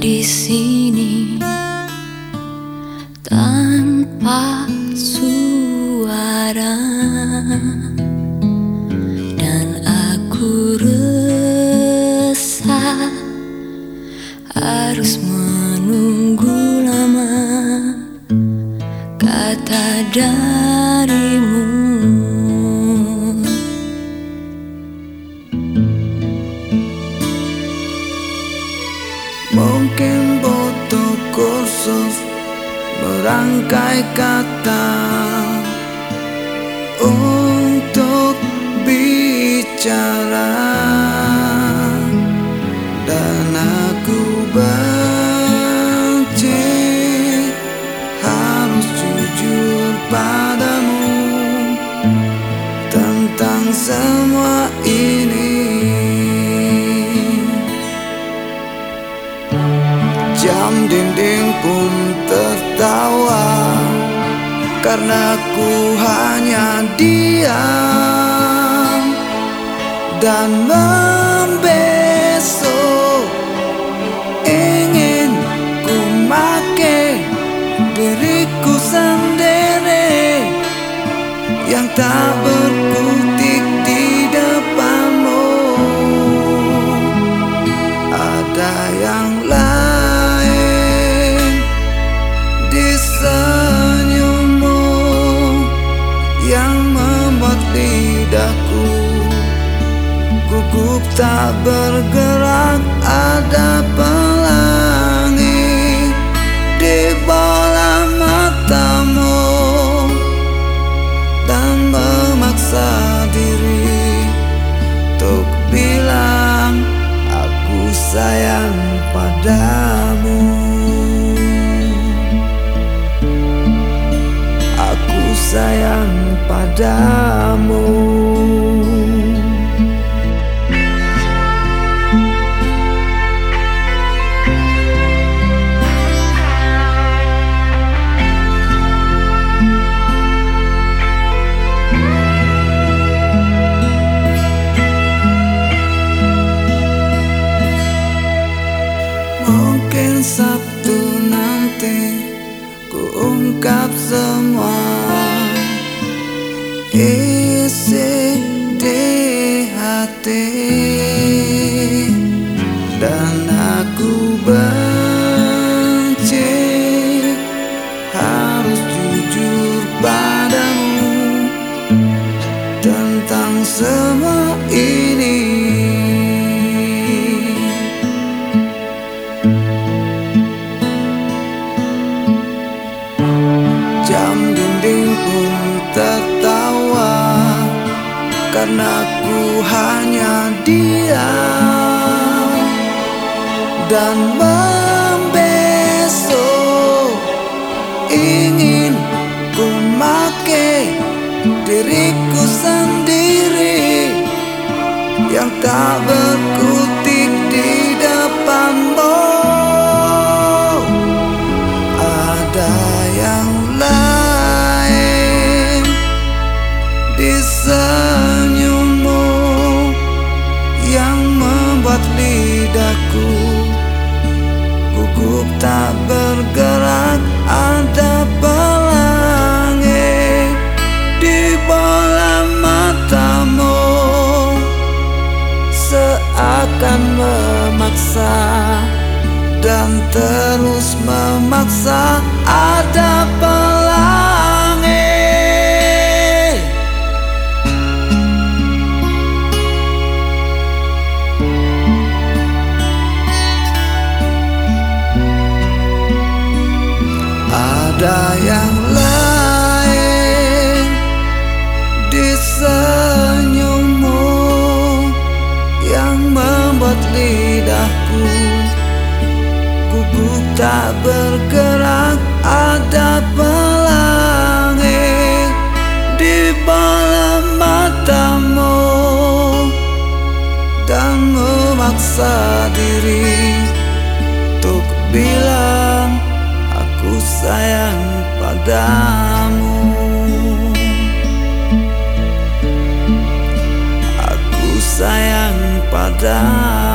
di sini tanpa suara. Dan aku resah harus menunggu lama kata darimu. Mungkin butuh kursus merangkai kata untuk bicara. Dan aku benci harus jujur padamu Jam dinding pun tertawa Karena ku hanya diam Dan membesok. Ingin ku make diriku sendiri Yang tak berkutik gugup tak bergerak ada pelangi di bola matamu dan memaksa diri untuk bilang aku sayang padamu. Aku sayang padamu Mungkin Sabtu nanti ku ungkap semua isi di hati dan aku benci harus jujur padamu tentang semua ini. Jam dinding pun tertawa Karena ku hanya diam Dan membesok. Ingin ku make diriku sendiri Yang tak berkutik lain. Di senyummu yang membuat lidahku gugup tak bergerak ada pelangi di bola matamu. Seakan memaksa dan terus memaksa ada pelangi. Ada yang lain di senyummu yang membuat lidahku tak bergerak ada pelangi di bola matamu. Dan memaksa diri untuk bilang aku sayang padamu. Aku sayang padamu